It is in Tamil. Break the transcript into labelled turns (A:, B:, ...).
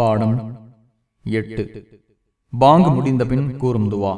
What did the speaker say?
A: பாடம் எட்டு. பாங்கு முடிந்த பின் கூறும் துவா.